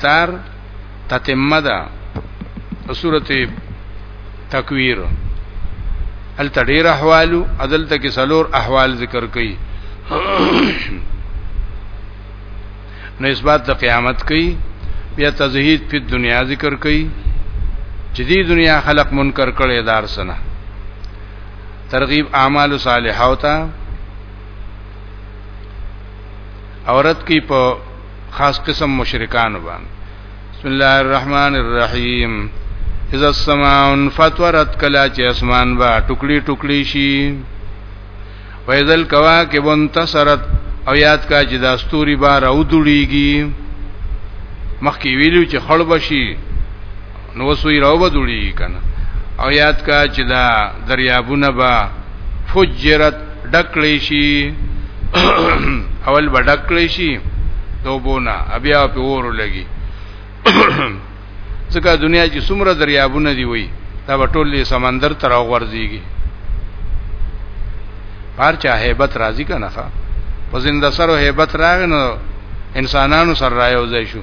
تار تتمه ده سورت تکویر الته ډیر احوالو عدالت کې سلور احوال ذکر کړي نو اثبات د قیامت کوي بیا تزهید په دنیا ذکر کوي چې دې دنیا خلق منکر کړي دار سنه ترغیب اعمال صالحه او تا عورت کی په خاص قسم مشرکان باندې بسم الله الرحمن الرحیم اذا السماء انفطرت کلا چې اسمان با ټوکړي ټوکړي شي وایذل کواکب انتصرت او یاد کا چې د استوري بار او دړيږي مخکې ویلو چې خړ بشي نو وسوی راو بدوړي کنه او یاد کا چې دا دریابونه با فجرت ډکلی شي اول به ډکلی شي دوبونه بیا په اور لګي ځکه دنیا چې څومره دریابونه دی وي دا به ټول سمندر تر غورځيږي هر چا hebat راضی کنه ښا په زنده سره hebat راغنو انسانانو سره رايو ځای شو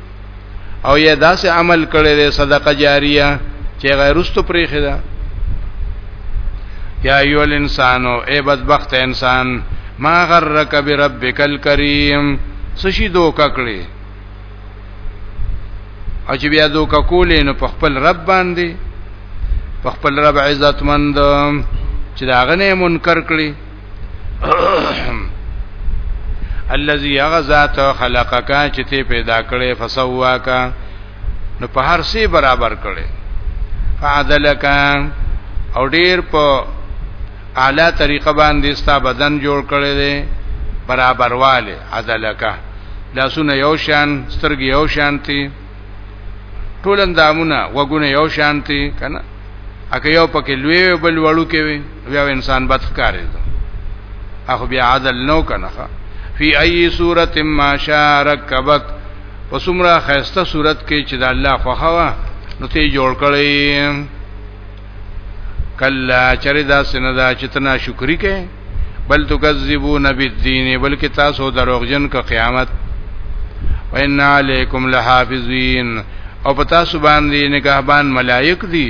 او یا داسې عمل کړی دی صدقه جاریه چې غیرستو پرې خدا یا ایو الانسانو ای بدبخت انسان ما غرک بربک الکریم سشي دوکا کړی او چې بیا دوکا کولې نو په خپل رب باندې په خپل رب عزتمند چې دا غنه منکر کړی الذي غزات خلقك چې ته پیدا کړې فسواک نو په هر څه برابر کړې فعدلک او ډیر په اعلی طریقه باندې ستا بدن جوړ کړې دي برابرواله عدلک لاسونه یو شان سترګې یو شانتي ټول اندامونه وګونه یو شانتي کنه اګه یو پکې لوی بل وړو کې وي بیا انسان بد ښکارې ده اخو بیا عدل نو کنه فی ای صورت ما شارکبک پسمرا خیسته صورت کې چې د الله خوخوا نو ته جوړ کړی کلا چرې دا سندا چې تنا شکرې کې بل تکذبون بالدین بلکې تاسو دروغجن کا قیامت وان علیکم لحافظین او پتا سبحان دی نگہبان ملائک دی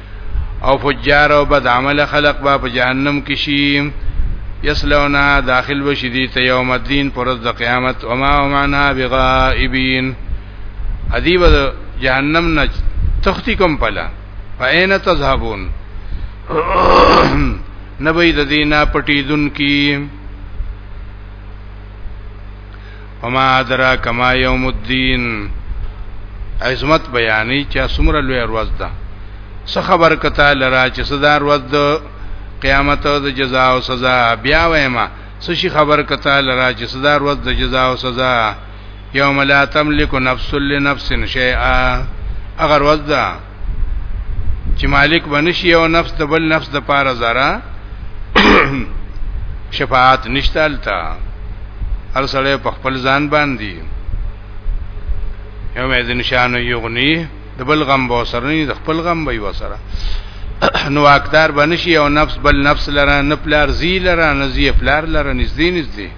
او فجار او بد عمل خلق با په جهنم کې شي یسلونا داخل وشي دي ته یوم الدین پر د قیامت او ما هم عنها بغائبین ادیب جهنم نه تختی کوم پلا فاین تذهبون نبی د دینه پټی دن کی وما ادراک ما یوم الدین عظمت بیانې چې څومره لوی ورځ ده څه خبر کته لرا چې صدر ورځ د قیامت د جزا او سزا بیا وېما څه شي خبر کته لرا چې صدر ورځ د جزا او سزا یوم لا تملک نفس لنفس شیئا اگر ورځ ده چې مالک بنشي او نفس د بل نفس د پاره زرا شفاعت نشتالتا هر سړی په خپل ځان باندې یو مې نشانه یغنی د بل غم به سره نه د خپل غم به وسره نو اقدار بنشي او نفس بل نفس لره نه پلار زی لره نه زی پلار لره نږدې نږدې